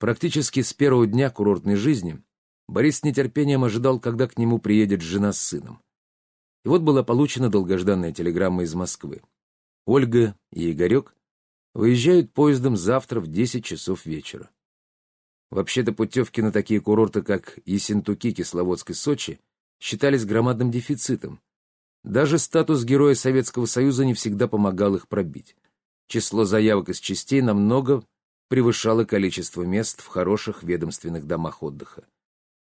Практически с первого дня курортной жизни Борис с нетерпением ожидал, когда к нему приедет жена с сыном. И вот была получена долгожданная телеграмма из Москвы. Ольга и Игорек выезжают поездом завтра в 10 часов вечера. Вообще-то путевки на такие курорты, как Ессентуки, Кисловодск и Сочи, считались громадным дефицитом. Даже статус Героя Советского Союза не всегда помогал их пробить. Число заявок из частей намного превышало количество мест в хороших ведомственных домах отдыха.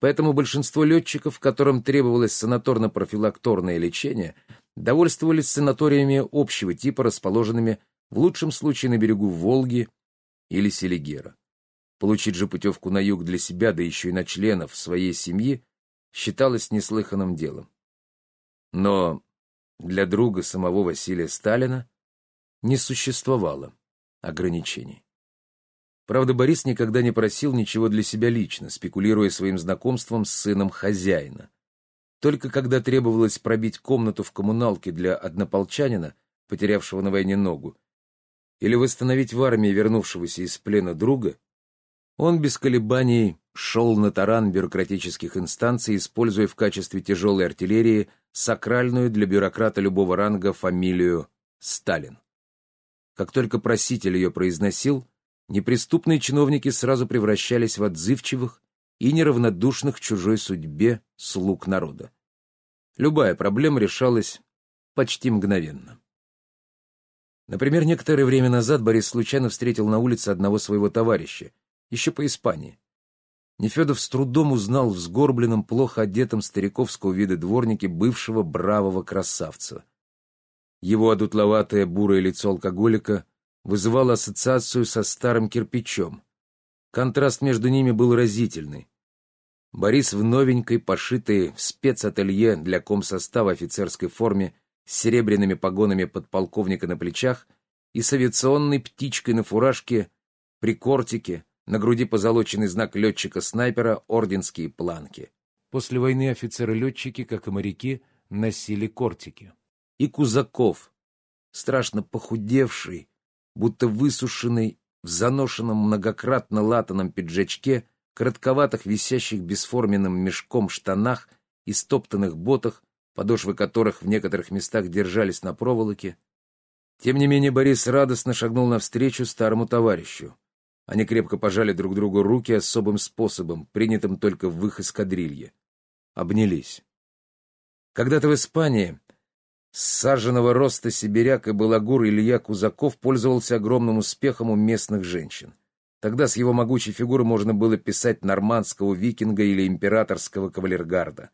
Поэтому большинство летчиков, которым требовалось санаторно-профилакторное лечение, довольствовались санаториями общего типа, расположенными в лучшем случае на берегу Волги или Селигера. Получить же путевку на юг для себя, да еще и на членов своей семьи, считалось неслыханным делом. Но для друга самого Василия Сталина не существовало ограничений. Правда, Борис никогда не просил ничего для себя лично, спекулируя своим знакомством с сыном хозяина. Только когда требовалось пробить комнату в коммуналке для однополчанина, потерявшего на войне ногу, или восстановить в армии вернувшегося из плена друга, он без колебаний шел на таран бюрократических инстанций, используя в качестве тяжелой артиллерии сакральную для бюрократа любого ранга фамилию Сталин. Как только проситель ее произносил, неприступные чиновники сразу превращались в отзывчивых и неравнодушных к чужой судьбе слуг народа. Любая проблема решалась почти мгновенно. Например, некоторое время назад Борис случайно встретил на улице одного своего товарища, еще по Испании. Нефедов с трудом узнал в сгорбленном, плохо одетом стариковского вида дворнике бывшего бравого красавца. Его одутловатое бурое лицо алкоголика вызывало ассоциацию со старым кирпичом. Контраст между ними был разительный. Борис в новенькой, пошитой в спецателье для комсостава офицерской форме с серебряными погонами подполковника на плечах и с авиационной птичкой на фуражке при кортике, на груди позолоченный знак летчика-снайпера, орденские планки. После войны офицеры-летчики, как и моряки, носили кортики. И Кузаков, страшно похудевший, будто высушенный в заношенном многократно латаном пиджачке, коротковатых висящих бесформенным мешком штанах и стоптанных ботах, подошвы которых в некоторых местах держались на проволоке. Тем не менее Борис радостно шагнул навстречу старому товарищу. Они крепко пожали друг другу руки особым способом, принятым только в их эскадрилье. Обнялись. Когда-то в Испании саженного роста сибиряк и балагур Илья Кузаков пользовался огромным успехом у местных женщин. Тогда с его могучей фигуры можно было писать нормандского викинга или императорского кавалергарда.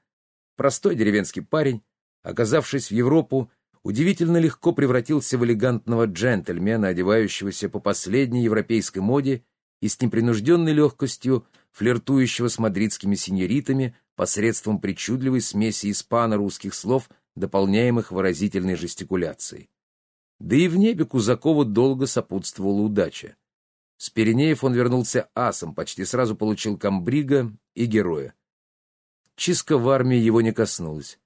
Простой деревенский парень, оказавшись в Европу, удивительно легко превратился в элегантного джентльмена, одевающегося по последней европейской моде и с непринужденной легкостью флиртующего с мадридскими сеньоритами посредством причудливой смеси испано-русских слов, дополняемых выразительной жестикуляцией. Да и в небе Кузакову долго сопутствовала удача. С Пиренеев он вернулся асом, почти сразу получил комбрига и героя. Чистка в армии его не коснулась.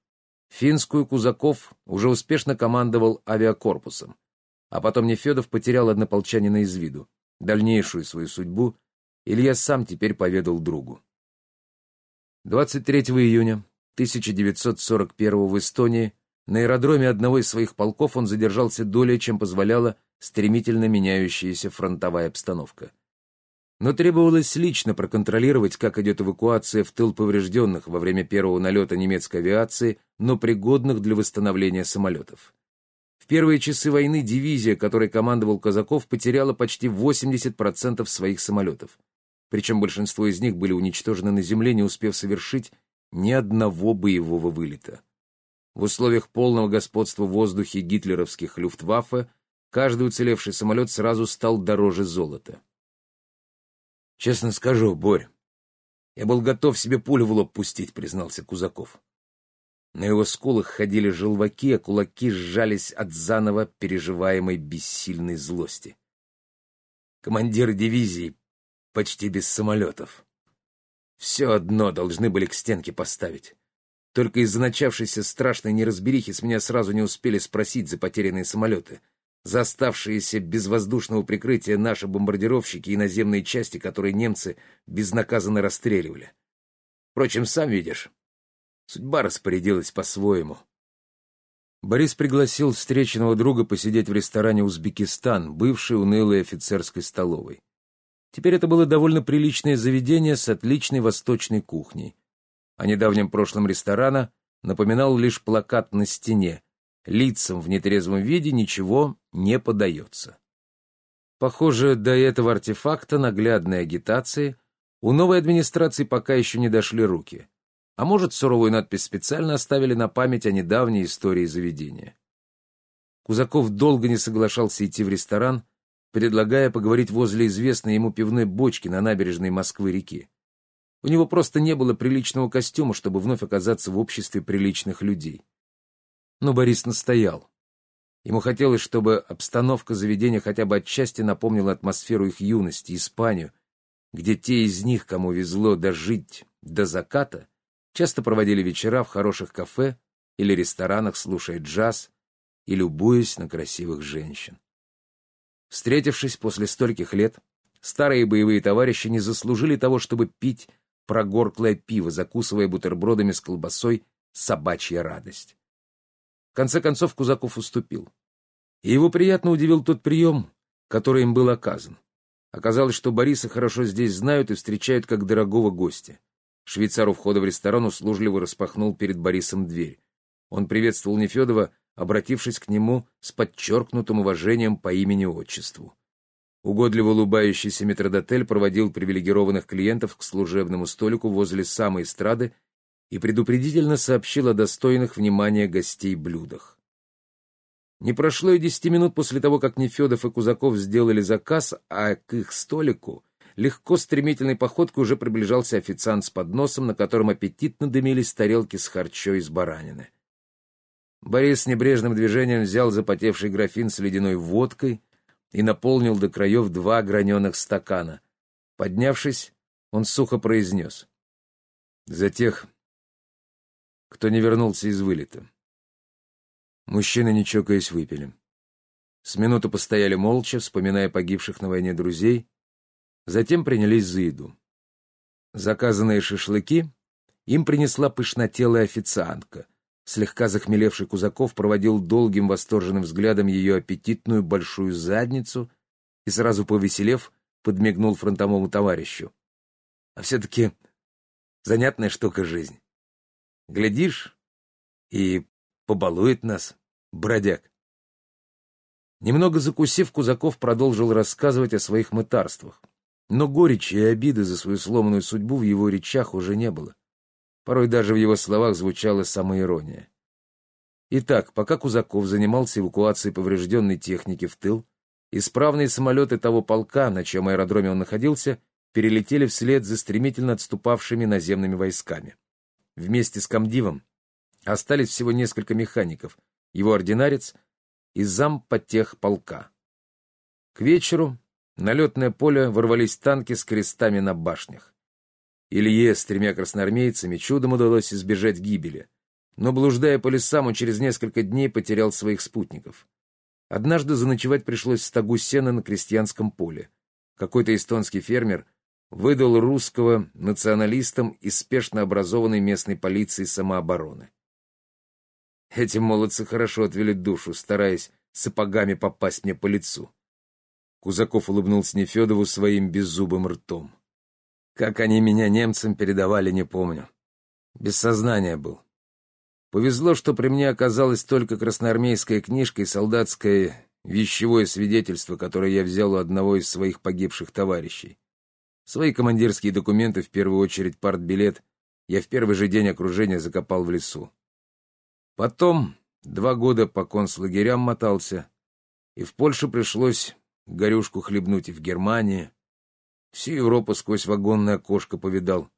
Финскую Кузаков уже успешно командовал авиакорпусом. А потом Нефедов потерял однополчанина из виду. Дальнейшую свою судьбу Илья сам теперь поведал другу. 23 июня 1941 в Эстонии на аэродроме одного из своих полков он задержался долей, чем позволяла стремительно меняющаяся фронтовая обстановка но требовалось лично проконтролировать, как идет эвакуация в тыл поврежденных во время первого налета немецкой авиации, но пригодных для восстановления самолетов. В первые часы войны дивизия, которой командовал Казаков, потеряла почти 80% своих самолетов. Причем большинство из них были уничтожены на земле, не успев совершить ни одного боевого вылета. В условиях полного господства в воздухе гитлеровских люфтваффе каждый уцелевший самолет сразу стал дороже золота. Честно скажу, Борь, я был готов себе пулю в лоб пустить, признался Кузаков. На его скулах ходили желваки, а кулаки сжались от заново переживаемой бессильной злости. Командиры дивизии почти без самолетов. Все одно должны были к стенке поставить. Только из-за начавшейся страшной неразберихи с меня сразу не успели спросить за потерянные самолеты. за оставшиеся без воздушного прикрытия наши бомбардировщики и наземные части, которые немцы безнаказанно расстреливали. Впрочем, сам видишь, судьба распорядилась по-своему. Борис пригласил встреченного друга посидеть в ресторане «Узбекистан», бывшей унылой офицерской столовой. Теперь это было довольно приличное заведение с отличной восточной кухней. О недавнем прошлом ресторана напоминал лишь плакат на стене. Лицам в нетрезвом виде ничего не подается. Похоже, до этого артефакта наглядной агитации у новой администрации пока еще не дошли руки. А может, суровую надпись специально оставили на память о недавней истории заведения. Кузаков долго не соглашался идти в ресторан, предлагая поговорить возле известной ему пивной бочки на набережной Москвы-реки. У него просто не было приличного костюма, чтобы вновь оказаться в обществе приличных людей. Но Борис настоял. Ему хотелось, чтобы обстановка заведения хотя бы отчасти напомнила атмосферу их юности, Испанию, где те из них, кому везло дожить до заката, часто проводили вечера в хороших кафе или ресторанах, слушая джаз и любуясь на красивых женщин. Встретившись после стольких лет, старые боевые товарищи не заслужили того, чтобы пить прогорклое пиво, закусывая бутербродами с колбасой собачья радость. В конце концов Кузаков уступил. И его приятно удивил тот прием, который им был оказан. Оказалось, что Бориса хорошо здесь знают и встречают как дорогого гостя. Швейцар у входа в ресторан услужливо распахнул перед Борисом дверь. Он приветствовал Нефедова обратившись к нему с подчеркнутым уважением по имени-отчеству. Угодливо улыбающийся метродотель проводил привилегированных клиентов к служебному столику возле самой эстрады и предупредительно сообщил о достойных внимания гостей блюдах. Не прошло и десяти минут после того, как Нефедов и Кузаков сделали заказ, а к их столику легко стремительной походкой уже приближался официант с подносом, на котором аппетитно дымились тарелки с харчой из баранины. Борис небрежным движением взял запотевший графин с ледяной водкой и наполнил до краев два граненых стакана. Поднявшись, он сухо произнес. «За тех, кто не вернулся из вылета». Мужчины, не чокаясь, выпили. С минуту постояли молча, вспоминая погибших на войне друзей, затем принялись за еду. Заказанные шашлыки им принесла пышнотелая официантка — Слегка захмелевший Кузаков проводил долгим восторженным взглядом ее аппетитную большую задницу и, сразу повеселев, подмигнул фронтовому товарищу. А все-таки занятная штука жизнь. Глядишь, и побалует нас, бродяг. Немного закусив, Кузаков продолжил рассказывать о своих мытарствах. Но горечи и обиды за свою сломанную судьбу в его речах уже не было. Порой даже в его словах звучала самоирония. Итак, пока Кузаков занимался эвакуацией поврежденной техники в тыл, исправные самолеты того полка, на чем аэродроме он находился, перелетели вслед за стремительно отступавшими наземными войсками. Вместе с комдивом остались всего несколько механиков, его ординарец и зам полка. К вечеру на летное поле ворвались танки с крестами на башнях. Илье с тремя красноармейцами чудом удалось избежать гибели, но, блуждая по лесам, он через несколько дней потерял своих спутников. Однажды заночевать пришлось в стогу сена на крестьянском поле. Какой-то эстонский фермер выдал русского националистам из спешно образованной местной полиции самообороны. Эти молодцы хорошо отвели душу, стараясь сапогами попасть мне по лицу. Кузаков улыбнулся Нефедову своим беззубым ртом. Как они меня немцам передавали, не помню. Без сознания был. Повезло, что при мне оказалась только красноармейская книжка и солдатское вещевое свидетельство, которое я взял у одного из своих погибших товарищей. Свои командирские документы, в первую очередь партбилет, я в первый же день окружения закопал в лесу. Потом два года по концлагерям мотался, и в Польше пришлось горюшку хлебнуть и в Германии, Всю Европу сквозь вагонное окошко повидал.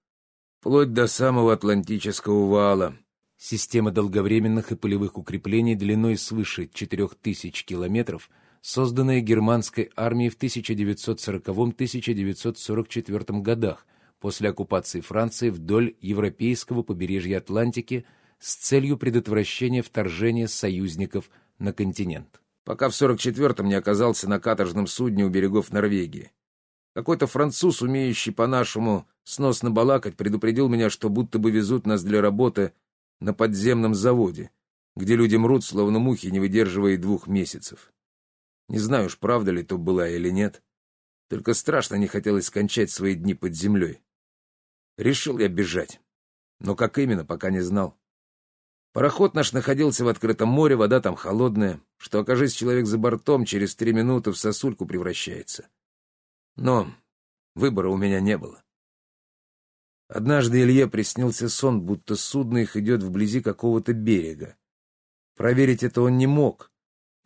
Вплоть до самого Атлантического вала. Система долговременных и полевых укреплений длиной свыше 4000 километров, созданная германской армией в 1940-1944 годах после оккупации Франции вдоль европейского побережья Атлантики с целью предотвращения вторжения союзников на континент. пока в 44-м не оказался на каторжном судне у берегов Норвегии. Какой-то француз, умеющий по-нашему сносно балакать, предупредил меня, что будто бы везут нас для работы на подземном заводе, где люди мрут, словно мухи, не выдерживая двух месяцев. Не знаю уж, правда ли то была или нет. Только страшно не хотелось скончать свои дни под землей. Решил я бежать. Но как именно, пока не знал. Пароход наш находился в открытом море, вода там холодная, что, окажись человек за бортом, через три минуты в сосульку превращается. Но выбора у меня не было. Однажды Илье приснился сон, будто судно их идет вблизи какого-то берега. Проверить это он не мог,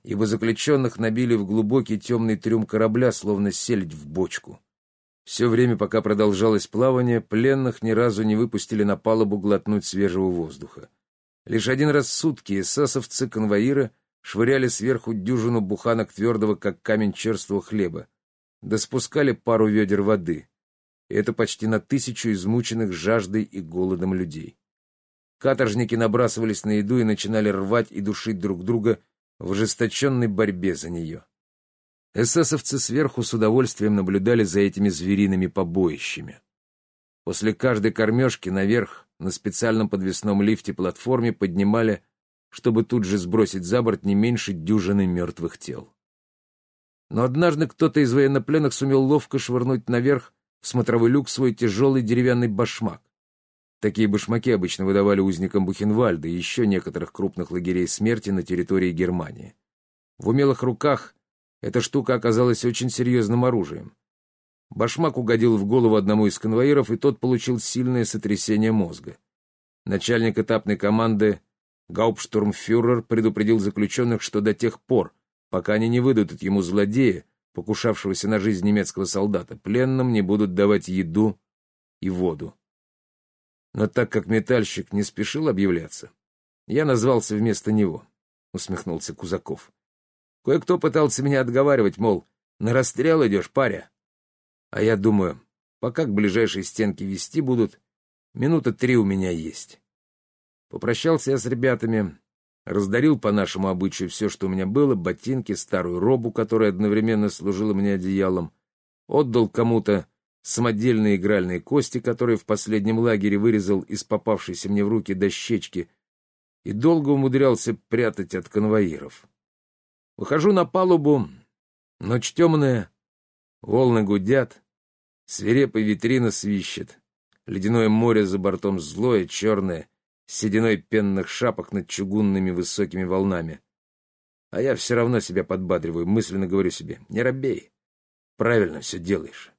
ибо заключенных набили в глубокий темный трюм корабля, словно сельдь в бочку. Все время, пока продолжалось плавание, пленных ни разу не выпустили на палубу глотнуть свежего воздуха. Лишь один раз в сутки эсэсовцы-конвоиры швыряли сверху дюжину буханок твердого, как камень черствого хлеба, да спускали пару ведер воды. И это почти на тысячу измученных жаждой и голодом людей. Каторжники набрасывались на еду и начинали рвать и душить друг друга в ожесточенной борьбе за нее. Эсэсовцы сверху с удовольствием наблюдали за этими звериными побоищами. После каждой кормежки наверх на специальном подвесном лифте-платформе поднимали, чтобы тут же сбросить за борт не меньше дюжины мертвых тел. Но однажды кто-то из военнопленных сумел ловко швырнуть наверх в смотровой люк свой тяжелый деревянный башмак. Такие башмаки обычно выдавали узникам Бухенвальда и еще некоторых крупных лагерей смерти на территории Германии. В умелых руках эта штука оказалась очень серьезным оружием. Башмак угодил в голову одному из конвоиров, и тот получил сильное сотрясение мозга. Начальник этапной команды Гауптштурмфюрер предупредил заключенных, что до тех пор, пока они не выдадут ему злодея, покушавшегося на жизнь немецкого солдата, пленным не будут давать еду и воду. Но так как метальщик не спешил объявляться, я назвался вместо него, — усмехнулся Кузаков. Кое-кто пытался меня отговаривать, мол, на расстрел идешь, паря. А я думаю, пока к ближайшей стенке вести будут, минута три у меня есть. Попрощался я с ребятами, раздарил по нашему обычаю все, что у меня было, ботинки, старую робу, которая одновременно служила мне одеялом, отдал кому-то самодельные игральные кости, которые в последнем лагере вырезал из попавшейся мне в руки дощечки, и долго умудрялся прятать от конвоиров. Выхожу на палубу, ночь темная, волны гудят, Свирепая витрина свищет. Ледяное море за бортом злое, черное, с сединой пенных шапок над чугунными высокими волнами. А я все равно себя подбадриваю, мысленно говорю себе, не робей. Правильно все делаешь.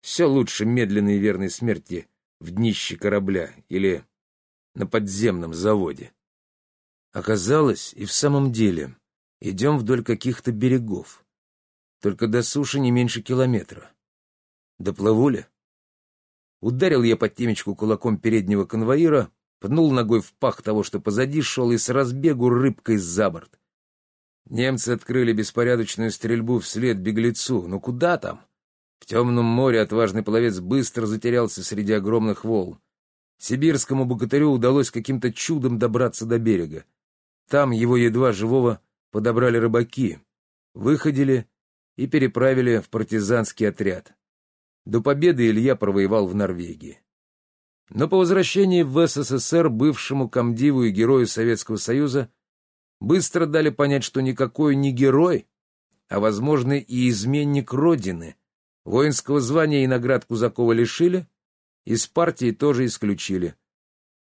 Все лучше медленной и верной смерти в днище корабля или на подземном заводе. Оказалось, и в самом деле, идем вдоль каких-то берегов. Только до суши не меньше километра. Доплыву ли? Ударил я под темечку кулаком переднего конвоира, пнул ногой в пах того, что позади шел, и с разбегу рыбкой за борт. Немцы открыли беспорядочную стрельбу вслед беглецу. Но куда там? В темном море отважный пловец быстро затерялся среди огромных волн. Сибирскому богатырю удалось каким-то чудом добраться до берега. Там его едва живого подобрали рыбаки, выходили и переправили в партизанский отряд. До победы Илья провоевал в Норвегии. Но по возвращении в СССР бывшему комдиву и герою Советского Союза быстро дали понять, что никакой не герой, а, возможно, и изменник Родины. Воинского звания и наград Кузакова лишили, из партии тоже исключили.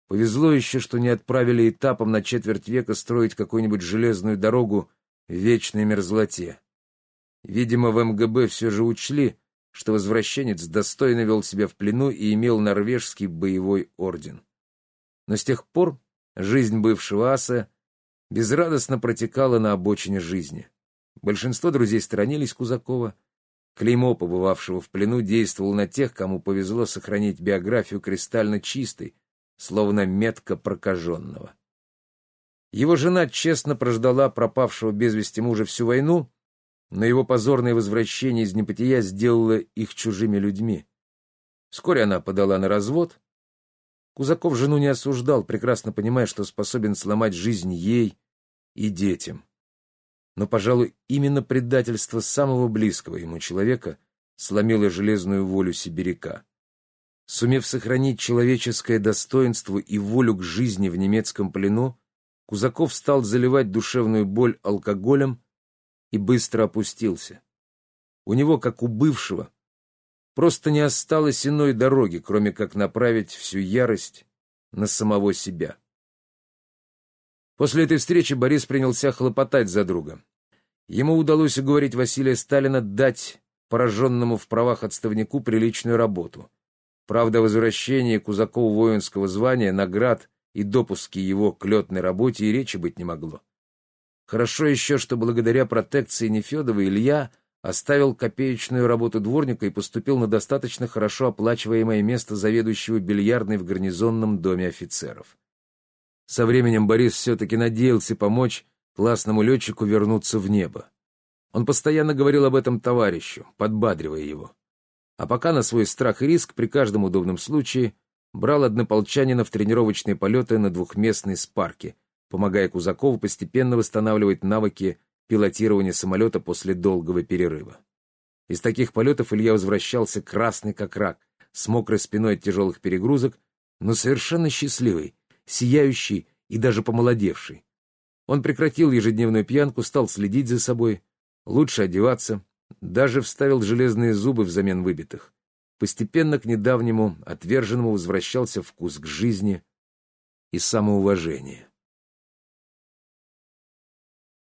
Повезло еще, что не отправили этапом на четверть века строить какую-нибудь железную дорогу в вечной мерзлоте. Видимо, в МГБ все же учли, что возвращенец достойно вел себя в плену и имел норвежский боевой орден. Но с тех пор жизнь бывшего аса безрадостно протекала на обочине жизни. Большинство друзей сторонились Кузакова. Клеймо, побывавшего в плену, действовало на тех, кому повезло сохранить биографию кристально чистой, словно метка прокаженного. Его жена честно прождала пропавшего без вести мужа всю войну, но его позорное возвращение из небытия сделало их чужими людьми. Вскоре она подала на развод. Кузаков жену не осуждал, прекрасно понимая, что способен сломать жизнь ей и детям. но, пожалуй, именно предательство самого близкого ему человека сломило железную волю сибиряка. Сумев сохранить человеческое достоинство и волю к жизни в немецком плену, Кузаков стал заливать душевную боль алкоголем и быстро опустился. У него, как у бывшего, просто не осталось иной дороги, кроме как направить всю ярость на самого себя. После этой встречи Борис принялся хлопотать за друга. Ему удалось уговорить Василия Сталина дать пораженному в правах отставнику приличную работу. Правда, возвращение Кузакову воинского звания, наград и допуски его к летной работе и речи быть не могло. Хорошо еще, что благодаря протекции Нефедова Илья оставил копеечную работу дворника и поступил на достаточно хорошо оплачиваемое место заведующего бильярдной в гарнизонном доме офицеров. Со временем Борис все-таки надеялся помочь классному летчику вернуться в небо. Он постоянно говорил об этом товарищу, подбадривая его. А пока на свой страх и риск при каждом удобном случае брал однополчанина в тренировочные полеты на двухместной спарке, помогая Кузакову постепенно восстанавливать навыки пилотирования самолета после долгого перерыва. Из таких полетов Илья возвращался красный как рак, с мокрой спиной от тяжелых перегрузок, но совершенно счастливый, сияющий и даже помолодевший. Он прекратил ежедневную пьянку, стал следить за собой, лучше одеваться, даже вставил железные зубы взамен выбитых. Постепенно к недавнему, отверженному возвращался вкус к жизни и самоуважение.